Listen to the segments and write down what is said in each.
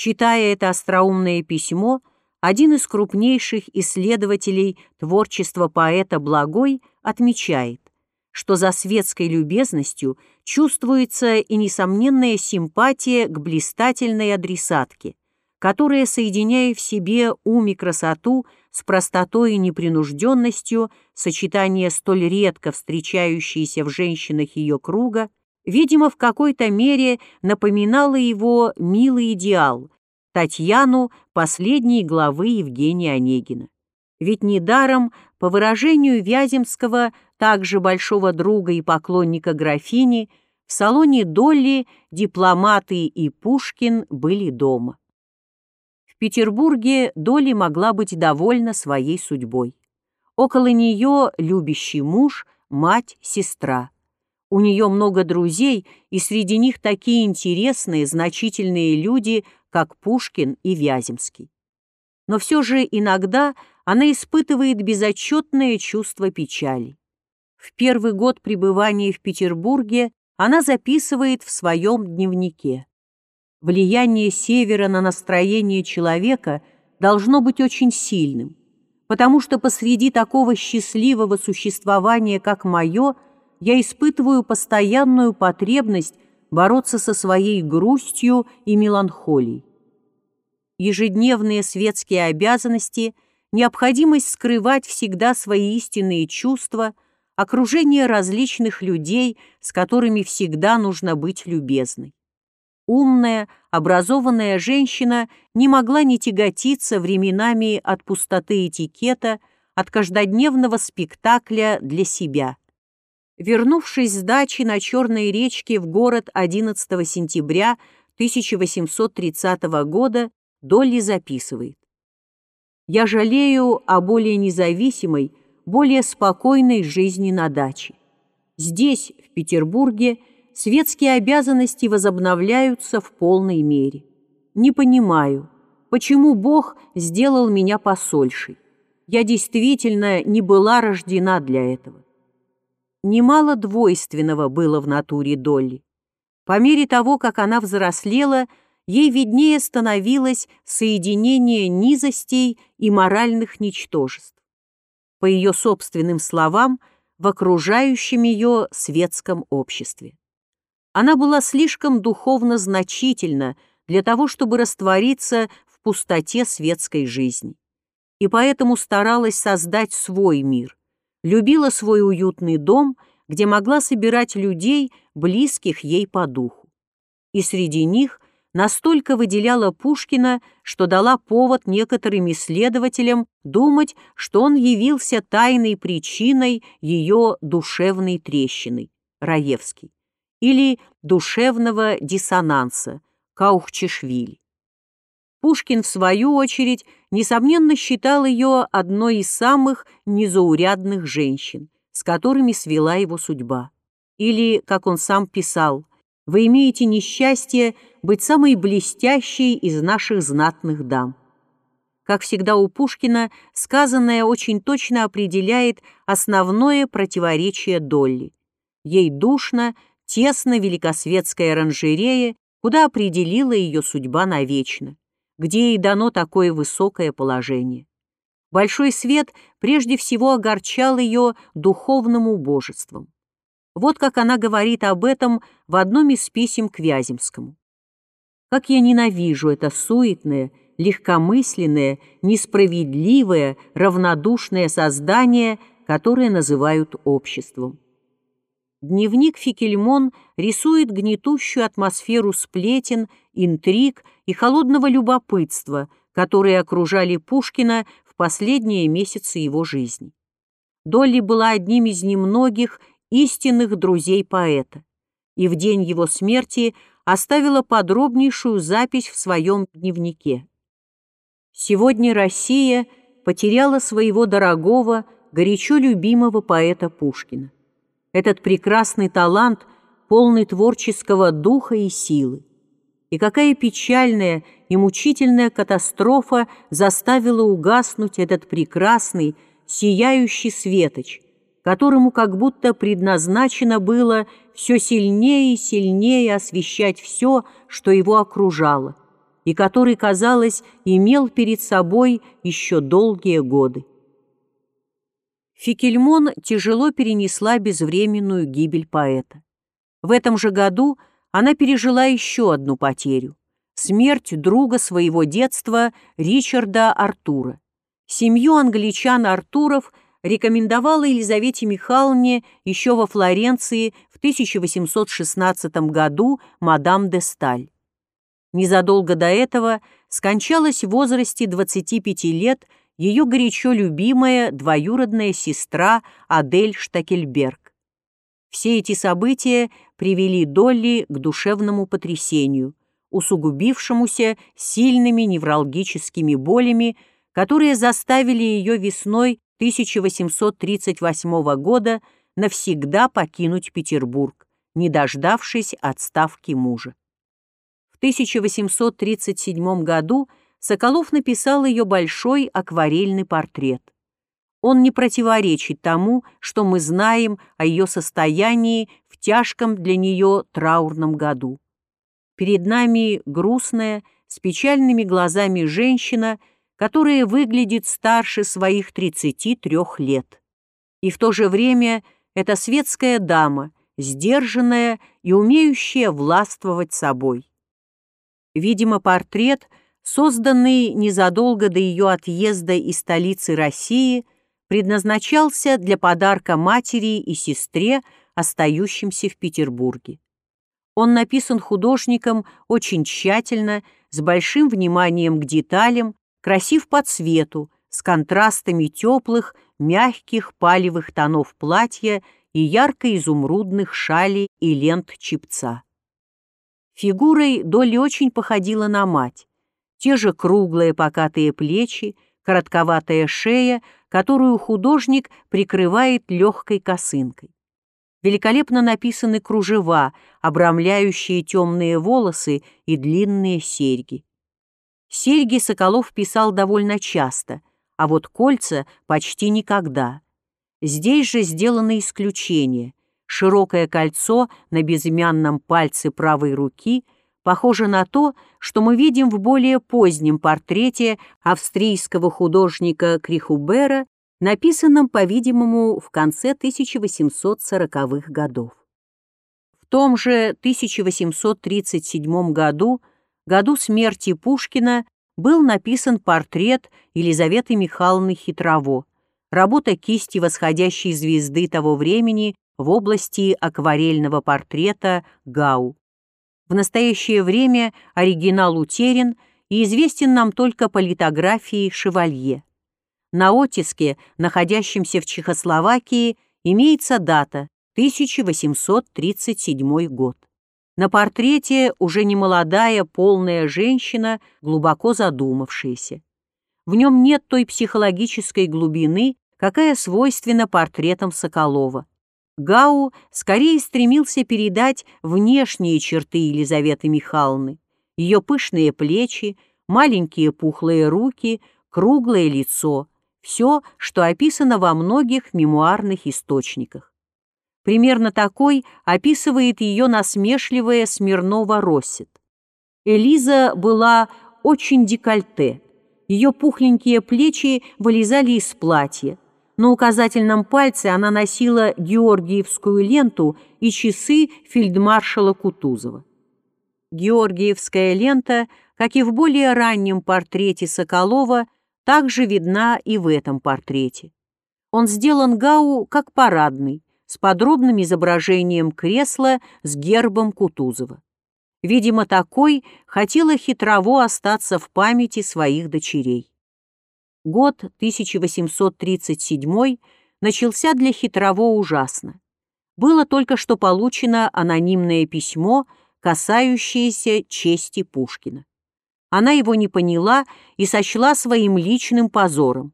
Читая это остроумное письмо, один из крупнейших исследователей творчества поэта Благой отмечает, что за светской любезностью чувствуется и несомненная симпатия к блистательной адресатке, которая, соединяя в себе ум и красоту с простотой и непринужденностью, сочетание столь редко встречающееся в женщинах ее круга, видимо, в какой-то мере напоминала его милый идеал, Татьяну последней главы Евгения Онегина. Ведь недаром, по выражению Вяземского, также большого друга и поклонника графини, в салоне Долли дипломаты и Пушкин были дома. В Петербурге Долли могла быть довольна своей судьбой. Около нее любящий муж, мать, сестра. У нее много друзей, и среди них такие интересные, значительные люди, как Пушкин и Вяземский. Но все же иногда она испытывает безотчетное чувство печали. В первый год пребывания в Петербурге она записывает в своем дневнике. Влияние севера на настроение человека должно быть очень сильным, потому что посреди такого счастливого существования, как мое, я испытываю постоянную потребность бороться со своей грустью и меланхолией. Ежедневные светские обязанности, необходимость скрывать всегда свои истинные чувства, окружение различных людей, с которыми всегда нужно быть любезной. Умная, образованная женщина не могла не тяготиться временами от пустоты этикета, от каждодневного спектакля для себя – Вернувшись с дачи на Черной речке в город 11 сентября 1830 года, Долли записывает. «Я жалею о более независимой, более спокойной жизни на даче. Здесь, в Петербурге, светские обязанности возобновляются в полной мере. Не понимаю, почему Бог сделал меня посольшей. Я действительно не была рождена для этого. Немало двойственного было в натуре Долли. По мере того, как она взрослела, ей виднее становилось соединение низостей и моральных ничтожеств. По ее собственным словам, в окружающем ее светском обществе. Она была слишком духовно значительна для того, чтобы раствориться в пустоте светской жизни, и поэтому старалась создать свой мир, любила свой уютный дом, где могла собирать людей, близких ей по духу. И среди них настолько выделяла Пушкина, что дала повод некоторым исследователям думать, что он явился тайной причиной ее душевной трещины, Раевский, или душевного диссонанса, Каухчешвили. Пушкин, в свою очередь, несомненно считал ее одной из самых незаурядных женщин, с которыми свела его судьба. Или, как он сам писал, «Вы имеете несчастье быть самой блестящей из наших знатных дам». Как всегда у Пушкина, сказанное очень точно определяет основное противоречие Долли. Ей душно, тесно великосветская оранжерея, куда определила ее судьба навечно где ей дано такое высокое положение. Большой свет прежде всего огорчал ее духовным убожеством. Вот как она говорит об этом в одном из писем к Вяземскому. «Как я ненавижу это суетное, легкомысленное, несправедливое, равнодушное создание, которое называют обществом. Дневник Фикельмон рисует гнетущую атмосферу сплетен, интриг и холодного любопытства, которые окружали Пушкина в последние месяцы его жизни. Долли была одним из немногих истинных друзей поэта, и в день его смерти оставила подробнейшую запись в своем дневнике. «Сегодня Россия потеряла своего дорогого, горячо любимого поэта Пушкина этот прекрасный талант, полный творческого духа и силы. И какая печальная и мучительная катастрофа заставила угаснуть этот прекрасный, сияющий светоч, которому как будто предназначено было все сильнее и сильнее освещать все, что его окружало, и который, казалось, имел перед собой еще долгие годы. Фикельмон тяжело перенесла безвременную гибель поэта. В этом же году она пережила еще одну потерю – смерть друга своего детства Ричарда Артура. Семью англичан Артуров рекомендовала Елизавете Михайловне еще во Флоренции в 1816 году мадам де Сталь. Незадолго до этого скончалась в возрасте 25 лет ее горячо любимая двоюродная сестра Адель Штакельберг. Все эти события привели Долли к душевному потрясению, усугубившемуся сильными невралгическими болями, которые заставили ее весной 1838 года навсегда покинуть Петербург, не дождавшись отставки мужа. В 1837 году Соколов написал ее большой акварельный портрет. Он не противоречит тому, что мы знаем о ее состоянии в тяжком для нее траурном году. Перед нами грустная, с печальными глазами женщина, которая выглядит старше своих 33 лет. И в то же время это светская дама, сдержанная и умеющая властвовать собой. Видимо, портрет – созданный незадолго до ее отъезда из столицы России, предназначался для подарка матери и сестре, остающимся в Петербурге. Он написан художником очень тщательно, с большим вниманием к деталям, красив по цвету, с контрастами теплых, мягких палевых тонов платья и ярко-изумрудных шалей и лент чепца. Фигурой Долли очень походила на мать те же круглые покатые плечи, коротковатая шея, которую художник прикрывает легкой косынкой. Великолепно написаны кружева, обрамляющие темные волосы и длинные серьги. Серьги Соколов писал довольно часто, а вот кольца почти никогда. Здесь же сделано исключение. Широкое кольцо на безымянном пальце правой руки – похоже на то, что мы видим в более позднем портрете австрийского художника Крихубера, написанном, по-видимому, в конце 1840-х годов. В том же 1837 году, году смерти Пушкина, был написан портрет Елизаветы Михайловны Хитрово, работа кисти восходящей звезды того времени в области акварельного портрета Гау. В настоящее время оригинал утерян и известен нам только по литографии «Шевалье». На оттиске, находящемся в Чехословакии, имеется дата 1837 год. На портрете уже немолодая полная женщина, глубоко задумавшаяся. В нем нет той психологической глубины, какая свойственна портретам Соколова. Гау скорее стремился передать внешние черты Елизаветы Михайловны, ее пышные плечи, маленькие пухлые руки, круглое лицо, все, что описано во многих мемуарных источниках. Примерно такой описывает ее насмешливая Смирнова Россит. Элиза была очень декольте, ее пухленькие плечи вылезали из платья, на указательном пальце она носила георгиевскую ленту и часы фельдмаршала Кутузова. Георгиевская лента, как и в более раннем портрете Соколова, также видна и в этом портрете. Он сделан Гау как парадный, с подробным изображением кресла с гербом Кутузова. Видимо, такой хотела хитрово остаться в памяти своих дочерей. Год 1837 начался для Хитрово ужасно. Было только что получено анонимное письмо, касающееся чести Пушкина. Она его не поняла и сочла своим личным позором.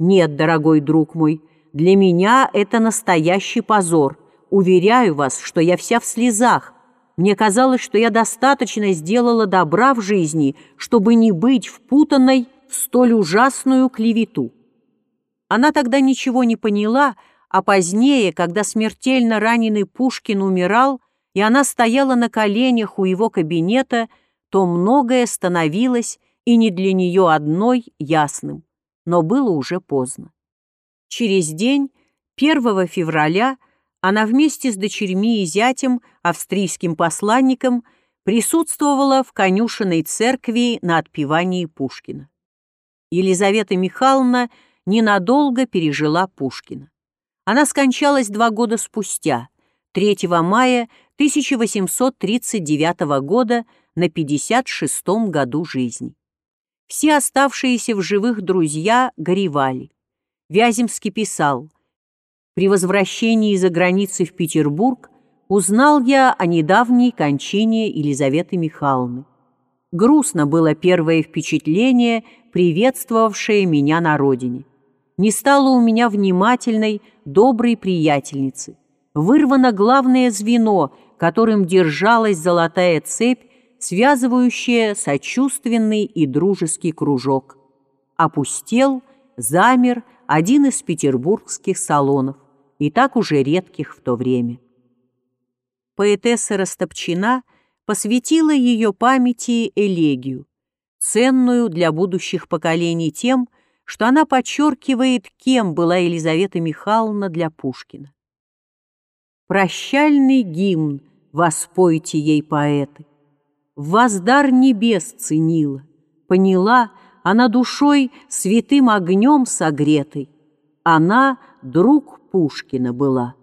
«Нет, дорогой друг мой, для меня это настоящий позор. Уверяю вас, что я вся в слезах. Мне казалось, что я достаточно сделала добра в жизни, чтобы не быть впутанной столь ужасную клевету. Она тогда ничего не поняла, а позднее, когда смертельно раненый Пушкин умирал, и она стояла на коленях у его кабинета, то многое становилось и не для нее одной ясным, но было уже поздно. Через день, 1 февраля, она вместе с дочерьми и зятем, австрийским посланником, присутствовала в конюшенной церкви на отпевании Пушкина. Елизавета Михайловна ненадолго пережила Пушкина. Она скончалась два года спустя, 3 мая 1839 года на 56-м году жизни. Все оставшиеся в живых друзья горевали. Вяземский писал, «При возвращении из-за границы в Петербург узнал я о недавней кончине Елизаветы Михайловны. Грустно было первое впечатление, приветствовавшее меня на родине. Не стало у меня внимательной, доброй приятельницы. Вырвано главное звено, которым держалась золотая цепь, связывающая сочувственный и дружеский кружок. Опустел, замер один из петербургских салонов, и так уже редких в то время. Поэтесса Растопчина посвятила ее памяти элегию, ценную для будущих поколений тем, что она подчеркивает, кем была Елизавета Михайловна для Пушкина. «Прощальный гимн воспойте ей поэты, вас дар небес ценила, поняла, она душой святым огнем согретой, она друг Пушкина была.